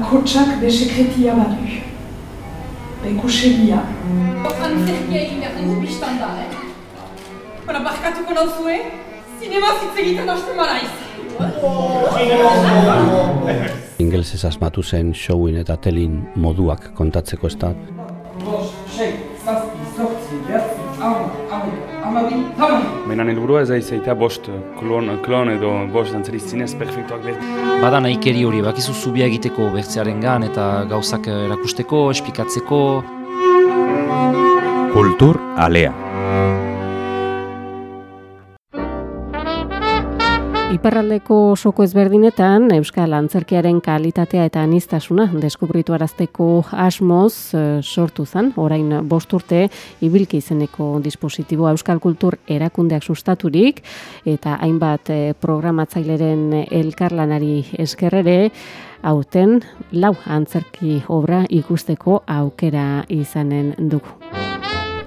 bakotsak be sekretia badu. Be kusegia. Antzerkia egin behar dugu biztan da, eh? Bara, barkatuko nauzue, zinema zitzegiten hasten maraiz. Ingelsez asmatu zen showin eta telin moduak kontatzeko ez da. Menan helburua ez aizaita bost klon, klon edo bost dantzari zinez perfektuak behar. Bada nahikeri hori, bakizu zubia egiteko bertzearen gan eta gauzak erakusteko, espikatzeko. Kultur alea. Iparraldeko soko ezberdinetan Euskal Antzerkiaren kalitatea eta anistasuna deskubritu arazteko asmoz eh, sortu zen, orain bost urte ibilki izeneko dispositiboa Euskal Kultur erakundeak sustaturik eta hainbat eh, programatzaileren elkarlanari eskerrere hauten lau antzerki obra ikusteko aukera izanen dugu.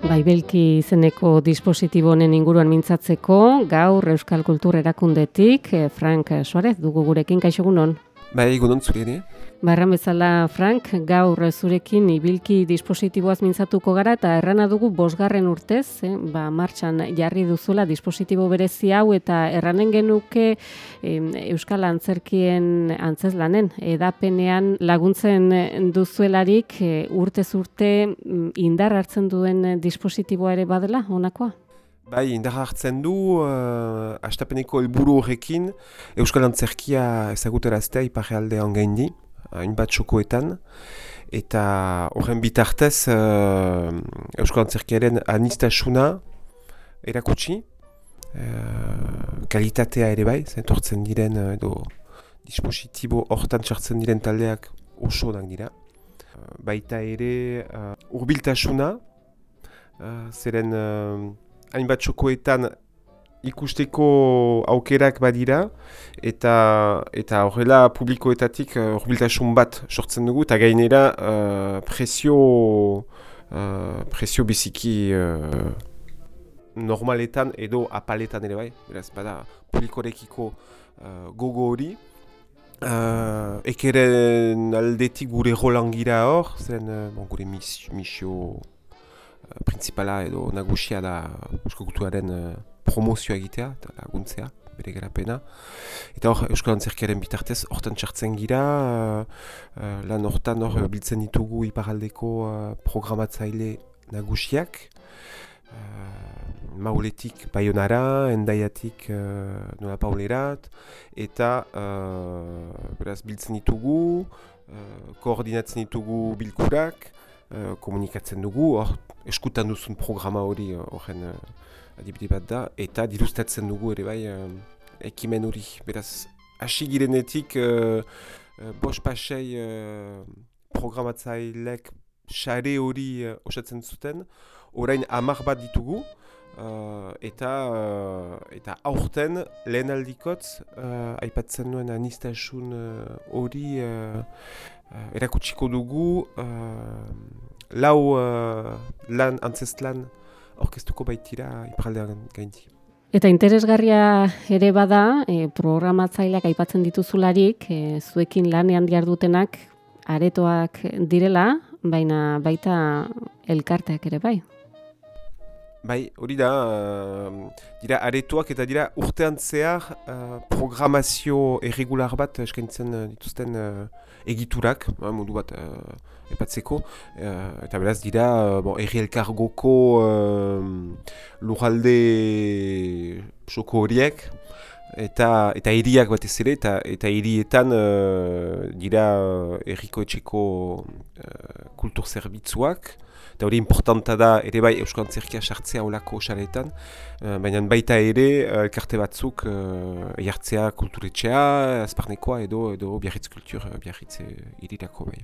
Baibelki izeneko dispositibo honen inguruan mintzatzeko, gaur Euskal Kultur erakundetik, eh, Frank Suarez, dugu gurekin, kaixo gunon? Bai, egunon zure ere. Barran bezala, Frank, gaur zurekin ibilki dispositiboaz mintzatuko gara, eta errana dugu bosgarren urtez, eh, ba, martxan jarri duzula dispositibo berezi hau, eta erranen genuke eh, Euskal Antzerkien antzeslanen, edapenean laguntzen duzuelarik eh, urtez urte mm, indar hartzen duen dispositiboa ere badela, honakoa? Bai, indar hartzen du, uh, astapeneko helburu horrekin, Euskal Antzerkia ezaguteraztea iparrealdean gaindi, hainbat txokoetan, eta horren bitartez uh, Euskal Antzerkiaren anistasuna erakutsi, uh, kalitatea ere bai, zentortzen diren edo dispositibo hortan txartzen diren taldeak oso onak dira. baita ere uh, urbiltasuna, uh, zeren hainbat txokoetan ikusteko aukerak badira eta eta horrela publikoetatik horbiltasun uh, bat sortzen dugu eta gainera uh, presio uh, presio biziki uh, normaletan edo apaletan ere bai. Beraz bada publikorekiko uh, gogo hori. Uh, ekeren aldetik gure rolangira hor zen uh, bon, gure misio principala edo nagusia da Euskal Kulturaren uh, promozioa egitea eta laguntzea, bere garapena. Eta hor, Euskal Antzerkiaren bitartez, hortan txartzen gira, uh, lan hortan hor biltzen ditugu iparaldeko uh, programatzaile nagusiak, uh, mauletik baionara, endaiatik uh, nola paulerat, eta uh, beraz biltzen ditugu, uh, koordinatzen ditugu bilkurak, komunikatzen dugu, hor eskutan duzun programa hori horren uh, adibide bat da, eta dirustatzen dugu ere bai uh, ekimen hori. Beraz, hasi girenetik uh, bos pasei uh, programatzailek xare hori uh, osatzen zuten, orain amar bat ditugu, uh, eta uh, eta aurten lehen aldikotz uh, aipatzen nuen anistasun hori uh, uh, erakutsiko dugu lau uh, lan antzestlan orkestuko baitira iparaldean gainti. Eta interesgarria ere bada, e, programatzaileak aipatzen dituzularik, e, zuekin lanean dutenak aretoak direla, baina baita elkarteak ere bai. Bai, hori da, uh, dira aretoak eta dira urtean zehar uh, programazio erregular bat eskaintzen dituzten uh, egiturak, modu bat epatzeko, uh, eta beraz dira uh, bon, erri elkargoko uh, lujalde soko horiek, eta eta hiriak batez ere, eta eta hirietan uh, dira erriko etxeko uh, kultur zerbitzuak, eta hori importanta da ere bai Euskal Antzerkia sartzea olako osaretan, uh, baina baita ere elkarte batzuk uh, jartzea kulturetxea, azparnekoa edo, edo biarritz kultur, biarritz irirako bai.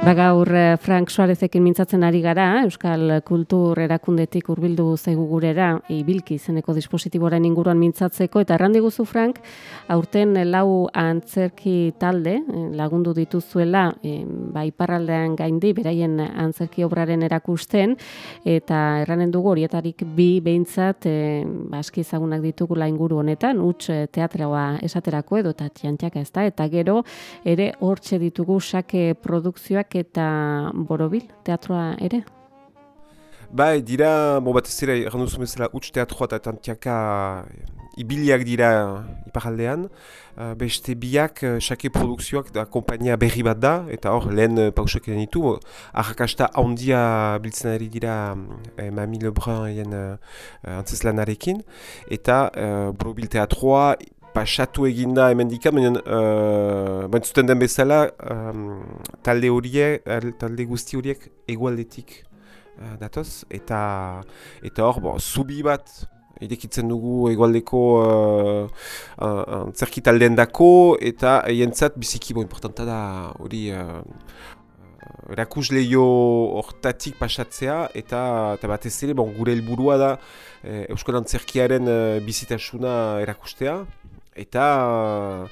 Thank you. Ba gaur eh, Frank Suarezekin mintzatzen ari gara, Euskal Kultur Erakundetik hurbildu zaigu gurera, ibilki izeneko dispositiboren inguruan mintzatzeko, eta errandi guzu Frank, aurten lau antzerki talde eh, lagundu dituzuela, e, ba, iparraldean gaindi, beraien antzerki obraren erakusten, eta erranen dugu horietarik bi behintzat, e, ba, aski ezagunak ditugula inguru honetan, huts teatroa esaterako edo eta txantxaka ez da, eta gero ere hortxe ditugu sake produkzioak eta borobil teatroa ere? Bai, dira, bo bat ez zera, errandu zumezela, utx teatroa eta tantiaka ibiliak dira iparaldean. Uh, beste biak, xake produkzioak da kompainia berri bat da, eta hor lehen uh, pausak egin ditu. Arrakasta handia biltzen ari dira eh, Mami Lebrun egin uh, antzeslanarekin. Eta uh, borobil teatroa pasatu eginda hemen dika, baina uh, zuten den bezala um, talde horiek, talde guzti horiek egualdetik uh, datoz, eta eta hor, bo, zubi bat irekitzen dugu egualdeko uh, uh, zerki taldeen dako, eta jentzat biziki bo importanta da hori uh, erakus lehio hortatik pasatzea, eta, eta batez ere, bon, gure helburua da eh, Euskal Antzerkiaren uh, bizitasuna erakustea, eta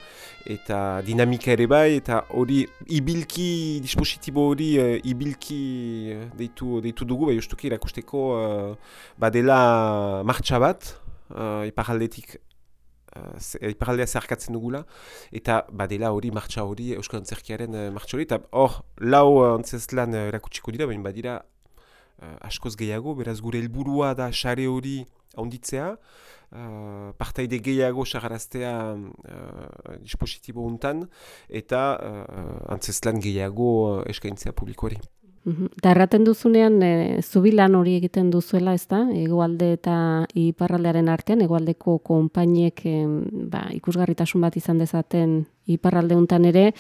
eta dinamika ere bai eta hori ibilki dispositibo hori uh, ibilki deitu deitu dugu bai justuki erakusteko uh, badela martxa bat uh, iparaldetik uh, iparaldea zeharkatzen dugula eta badela hori martxa hori Euskal Antzerkiaren uh, martxa hori eta hor lau antzeslan erakutsiko dira baina badira uh, askoz gehiago beraz gure helburua da sare hori onditzea uh, partaide gehiago sagaraztea uh, dispositibo untan eta uh, antzestlan gehiago uh, eskaintzea publikoari. Eta erraten duzunean, e, zubilan hori egiten duzuela, ez da? Egoalde eta iparraldearen artean, egoaldeko konpainiek e, ba, ikusgarritasun bat izan dezaten iparralde untan ere,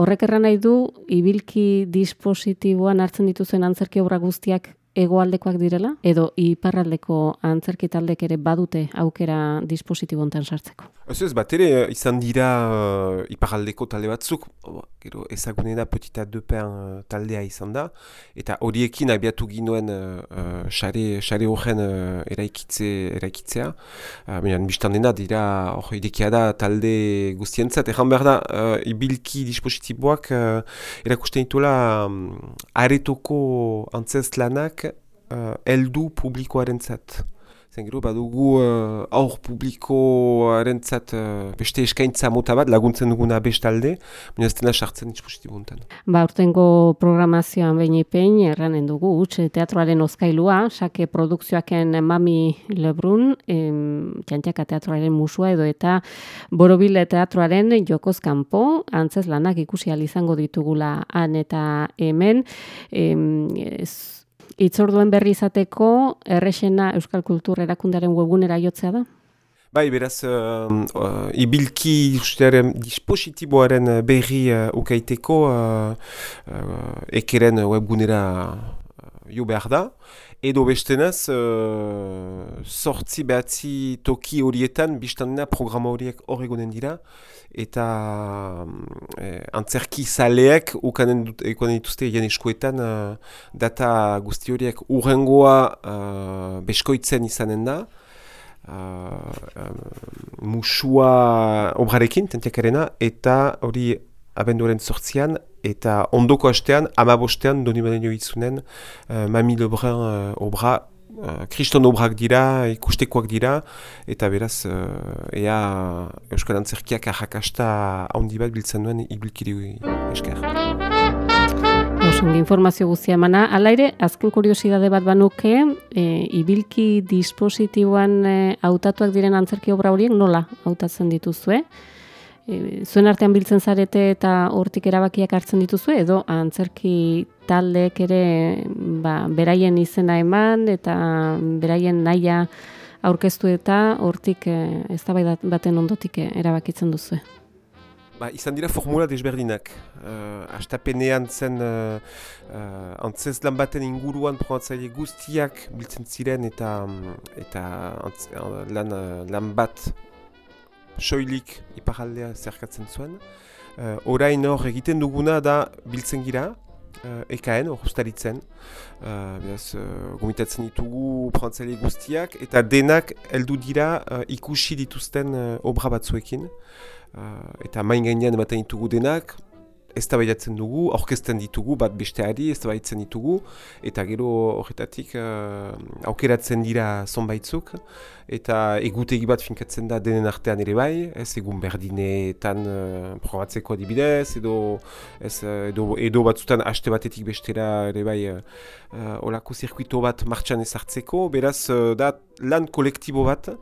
horrek erran nahi du, ibilki dispositiboan hartzen dituzuen antzerki obra guztiak egoaldekoak direla edo iparraldeko antzerki taldek ere badute aukera dispositibo hontan sartzeko. Ez ez bat ere izan dira uh, iparraldeko talde batzuk, oh, gero ezagunena petita dupen uh, taldea izan da, eta horiekin abiatu ginoen xare uh, uh, horren uh, eraikitze, eraikitzea. Uh, Baina biztan dena dira hor idekia da talde guztientzat, egan behar da uh, ibilki dispositiboak uh, erakusten dituela um, aretoko antzest lanak uh, eldu publikoaren zat. Zen gero, badugu uh, aur publikoaren zat uh, beste eskaintza mota bat, laguntzen duguna bestalde, baina ez dena sartzen dispositibo honetan. Ba, urtengo programazioan behin epein, erranen dugu, utxe teatroaren ozkailua, sake produkzioaken Mami Lebrun, em, txantxaka teatroaren musua edo eta borobile teatroaren jokoz kanpo, antzez lanak ikusi izango ditugula han eta hemen, em, itzorduen berri izateko errexena Euskal Kultur erakundaren webgunera jotzea da? Bai, beraz, uh, uh, ibilki ustearen dispositiboaren berri uh, ukaiteko uh, uh, ekeren webgunera uh, jo behar da. Edo bestenaz, uh, sortzi behatzi toki horietan, biztandena programa horiek horregonen dira eta eh, antzerki zaleek ukanen dut, dituzte egin eskuetan uh, data guzti horiek. Urrengoa uh, beskoitzen izanen da. Uh, musua obrarekin, tentiakarena, eta hori abenduaren sortzian, eta ondoko hastean, amabostean, doni baden jo itzunen, uh, Mami Lebrun uh, obra Eh, kriston obrak dira, ikustekoak dira, eta beraz, uh, ea Euskal Antzerkiak ahakasta handi bat biltzen duen ibilkiri esker. Osongi informazio guztia emana. Ala ere, azken kuriosidade bat banuke, e, ibilki dispositiboan hautatuak diren antzerki obra horiek nola hautatzen dituzue? E, zuen artean biltzen zarete eta hortik erabakiak hartzen dituzu edo antzerki taldeek ere ba, beraien izena eman eta beraien naia aurkeztu eta hortik e, ez da baten ondotik erabakitzen duzu. Ba, izan dira formula desberdinak. Uh, astapenean zen uh, uh, antzez lan baten inguruan probatzaile guztiak biltzen ziren eta, eta antz, lan, lan bat soilik iparaldea zerkatzen zuen. Uh, orain hor egiten duguna da biltzen gira, uh, EKN, hor ustaritzen. Uh, beraz, uh, gomitatzen ditugu prantzaile guztiak, eta denak heldu dira uh, ikusi dituzten uh, obra batzuekin. Uh, eta main gainean ematen ditugu denak, eztabaidatzen dugu, orkesten ditugu, bat besteari eztabaidatzen ditugu, eta gero horretatik uh, aukeratzen dira zonbaitzuk, eta egutegi bat finkatzen da denen artean ere bai, ez egun berdinetan uh, probatzeko adibidez, edo, ez, edo, edo batzutan haste batetik bestera ere bai uh, olako zirkuito bat martxan ezartzeko, beraz uh, da lan kolektibo bat,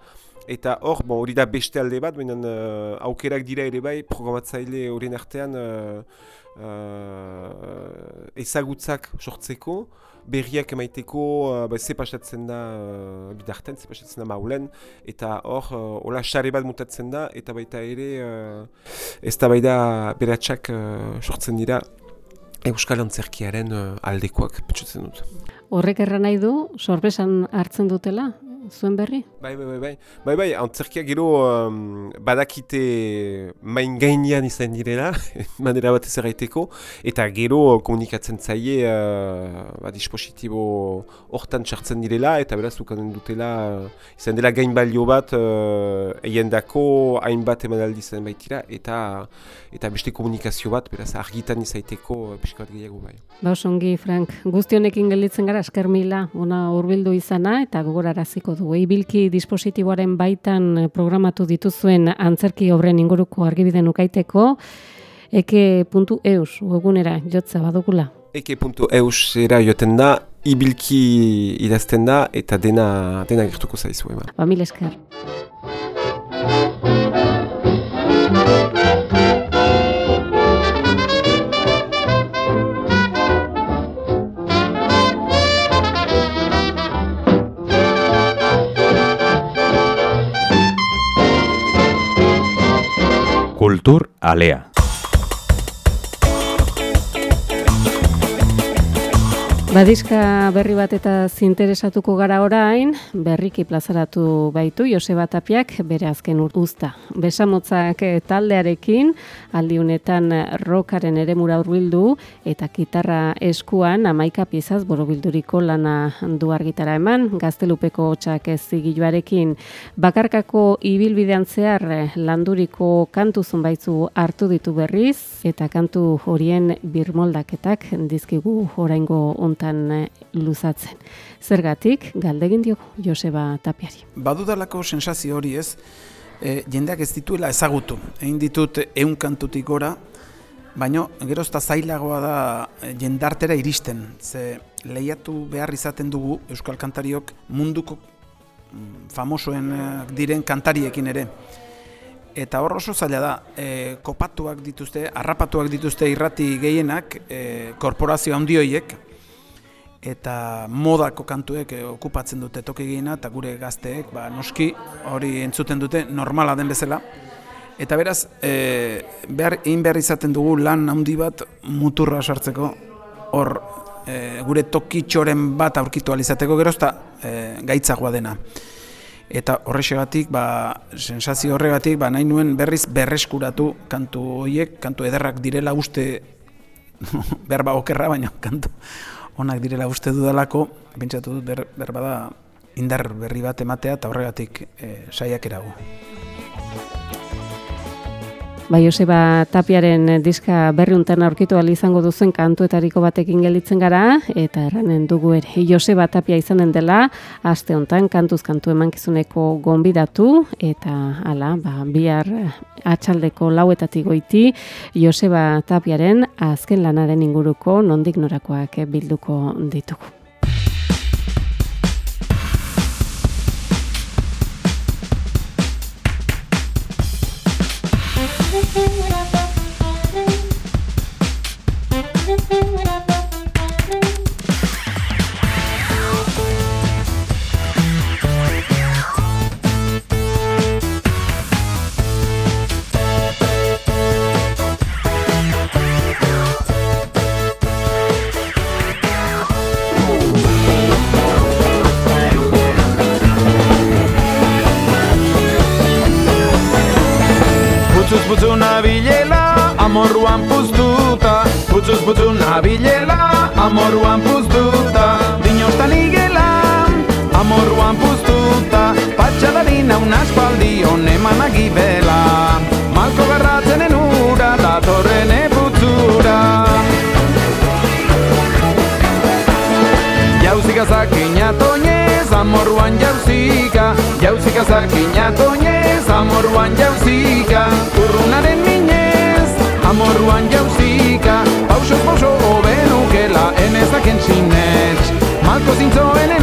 Eta hor, bon, hori da beste alde bat, baina uh, aukerak dira ere bai programatzaile horien artean uh, uh, ezagutzak sortzeko, berriak emaiteko, uh, ba, ze pasatzen da uh, bidarten, ze pasatzen da maulen, eta hor, uh, hola xare bat mutatzen da, eta baita ere uh, ez da baita beratxak uh, sortzen dira Euskal Antzerkiaren uh, aldekoak, petxutzen dut. Horrek erra nahi du, sorbesan hartzen dutela, zuen berri? Bai, bai, bai, bai, bai, bai, antzerkia gero um, badakite main gainean izan direla, manera bat ez erraiteko, eta gero komunikatzen zaie uh, ba, dispositibo hortan txartzen direla, eta beraz dukanen dutela uh, izan dela gain balio bat uh, eien dako hainbat emanaldi zen baitira, eta eta beste komunikazio bat, beraz argitan izaiteko uh, pixka bat gehiago bai. Ba, osongi, Frank, guztionekin gelditzen gara, esker mila, ona urbildu izana, eta gogoraraziko du. Ibilki dispositiboaren baitan eh, programatu dituzuen antzerki obren inguruko argibiden ukaiteko, eke.eus webunera jotza badugula. Eke.eus era joten da, ibilki idazten da, eta dena, dena gertuko zaizu. Ba, mil esker. Kultur Alea. Badizka berri bat eta zinteresatuko gara orain, berriki plazaratu baitu Joseba Tapiak bere azken urtuzta. Besamotzak taldearekin, aldiunetan rokaren ere mura urbildu, eta kitarra eskuan amaika piezaz borobilduriko lana du argitara eman, gaztelupeko txak ez zigiluarekin. Bakarkako ibilbidean zehar landuriko kantu zonbaitzu hartu ditu berriz, eta kantu horien birmoldaketak dizkigu oraingo onta honetan eh, luzatzen. Zergatik, galdegin dio Joseba Tapiari. Badudalako sensazio hori ez, e, jendeak ez dituela ezagutu. Egin ditut eun kantutik gora, baina gerozta zailagoa da eh, jendartera iristen. Ze lehiatu behar izaten dugu Euskal Kantariok munduko mm, famosoen diren kantariekin ere. Eta hor oso zaila da, e, kopatuak dituzte, harrapatuak dituzte irrati gehienak, e, korporazio handioiek, eta modako kantuek eh, okupatzen dute toki eta gure gazteek ba, noski hori entzuten dute normala den bezala. Eta beraz, e, behar, egin behar izaten dugu lan handi bat muturra sartzeko hor e, gure tokitxoren bat aurkitu alizateko gerozta e, gaitzagoa dena. Eta horrexegatik, ba, sensazio horregatik, ba, nahi nuen berriz berreskuratu kantu horiek, kantu ederrak direla uste berba okerra, baina kantu onak direla uste dudalako, pentsatu dut ber, berbada indar berri bat ematea eta horregatik e, saiak erago. Bai, Joseba Tapiaren diska berriuntan aurkitu izango duzen kantuetariko batekin gelditzen gara, eta erranen dugu ere. Joseba Tapia izanen dela, aste hontan kantuz kantu emankizuneko gonbidatu, eta hala, ba, bihar atxaldeko lauetatik goiti, Joseba Tapiaren azken lanaren inguruko nondik norakoak bilduko ditugu. Nabilela, amoruan puztuta Dinostan igela, amoruan puztuta Patxadarina un aspaldi honeman agibela. Malko garratzenen ura, datorren eputzura. Jauzika zakina toñez, amorruan jauzika. Jauzika zakina toñez, amorruan jauzika. Urrunaren closing door and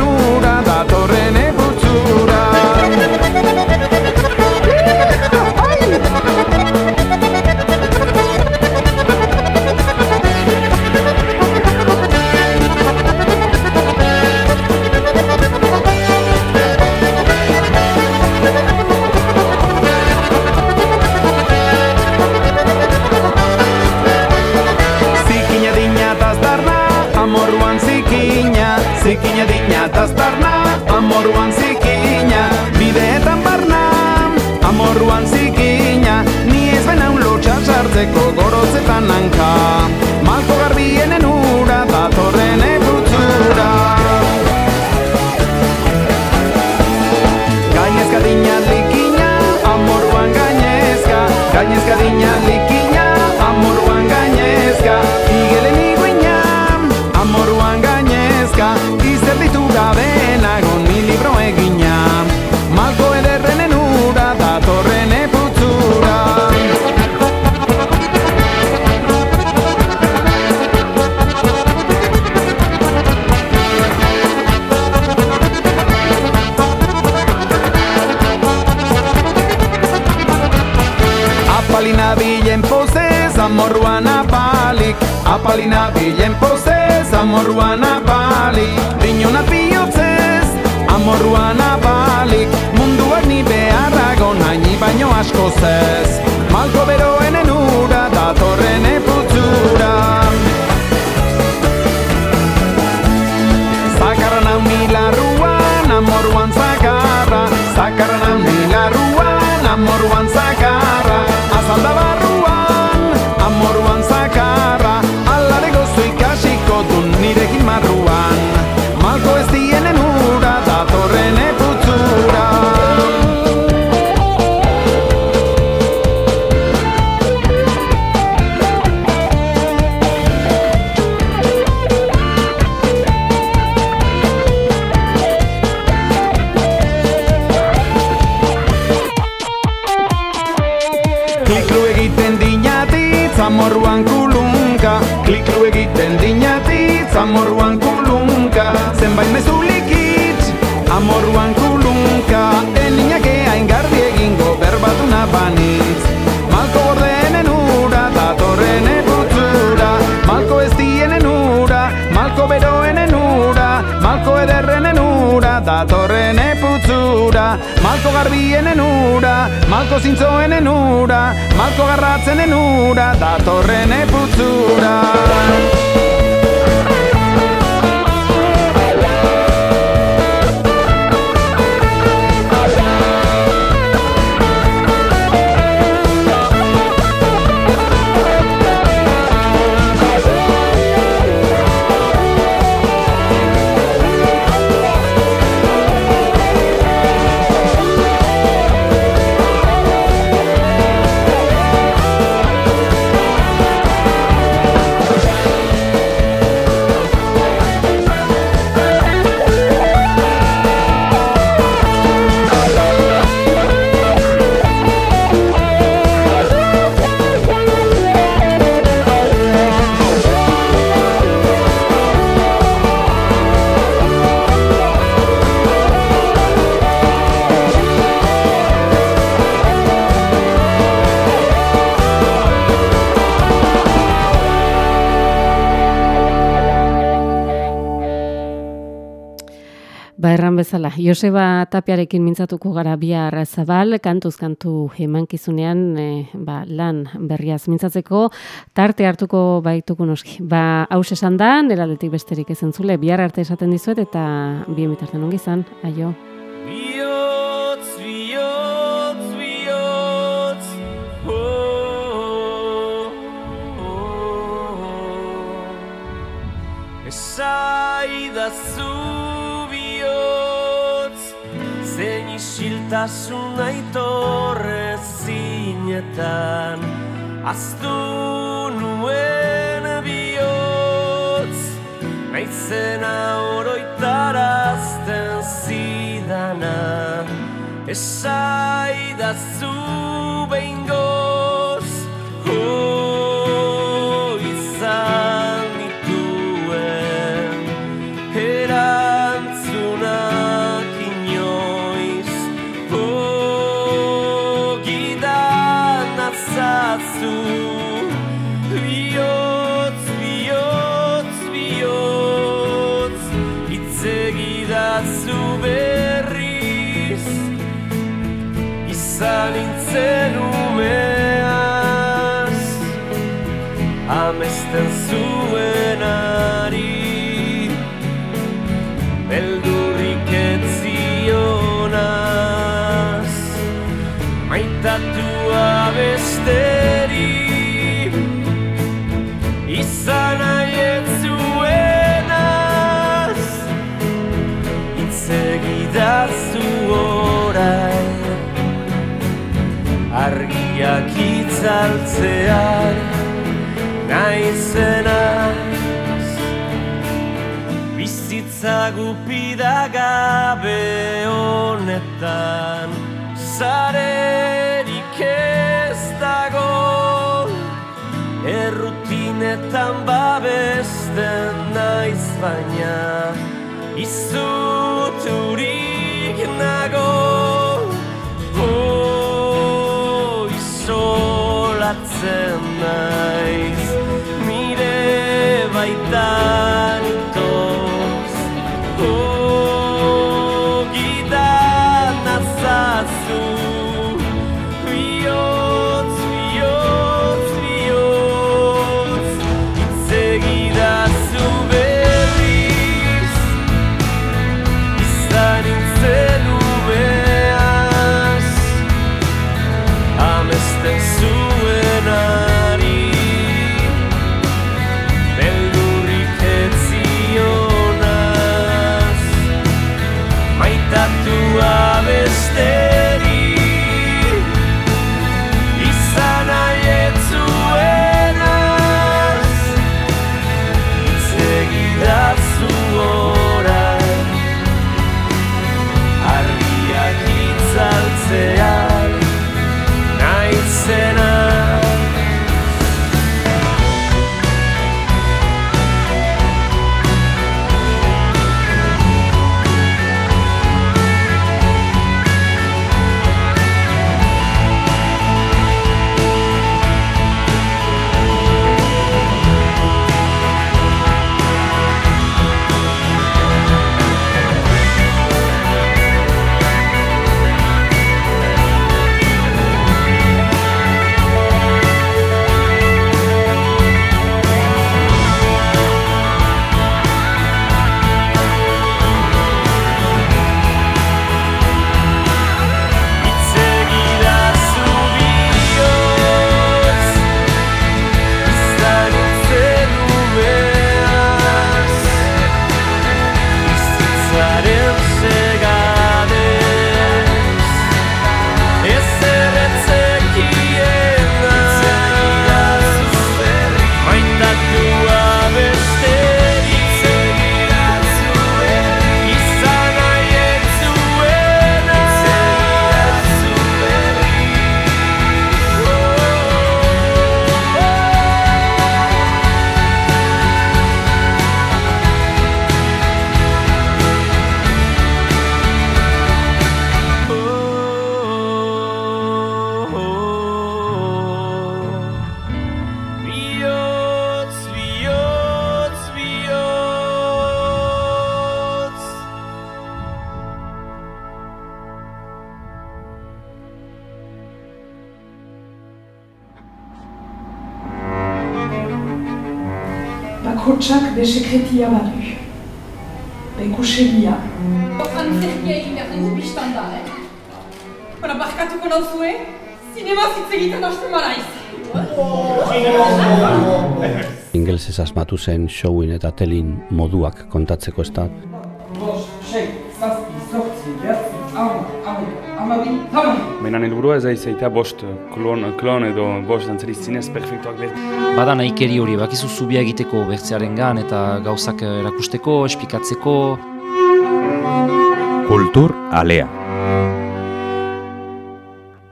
zikina dina daztarna, amorruan amorruan apalik Apalina bilen pozez, amorruan apalik. Dinona bihotzez, amorruan apalik Munduak ni beharrago naini baino asko zez. Malko beroen enura, Malko garbienen ura, malko zintzoenen ura Malko garratzenen ura, datorren eputzura bezala, Joseba Tapiarekin mintzatuko gara bihar zabal, kantuz kantu emankizunean e, ba, lan berriaz mintzatzeko, tarte hartuko baituko noski. Ba, haus esan da, nera aldetik besterik ezen zule, bihar arte esaten dizuet, eta bien bitarten ongi izan, aio. Bihotz, bihotz, bihotz, oh, oh, oh. Esaidazu isiltasun aitorre zinetan Aztu nuen bihotz Naizena oroitarazten zidana. Esaidazu Izan itzaltzean Naizenaz Bizitza gupida gabe honetan Zarerik ez dago. Errutinetan babesten naiz baina Izuturik isolatzen naiz Bakotsak be sekretia badu. Bekusegia. Antzerkia egin behar dugu biztan da, eh? Bara, barkatuko nauzue, zinema hitz egiten hasten banaiz. Ingelsez asmatu zen showin eta telin moduak kontatzeko ez da. Baina helburua ez eta bost klon, klon edo bost dantzari zinez perfektuak lehen. Bada nahikeri hori, bakizu zubia egiteko bertzearen gan eta gauzak erakusteko, espikatzeko. Kultur alea.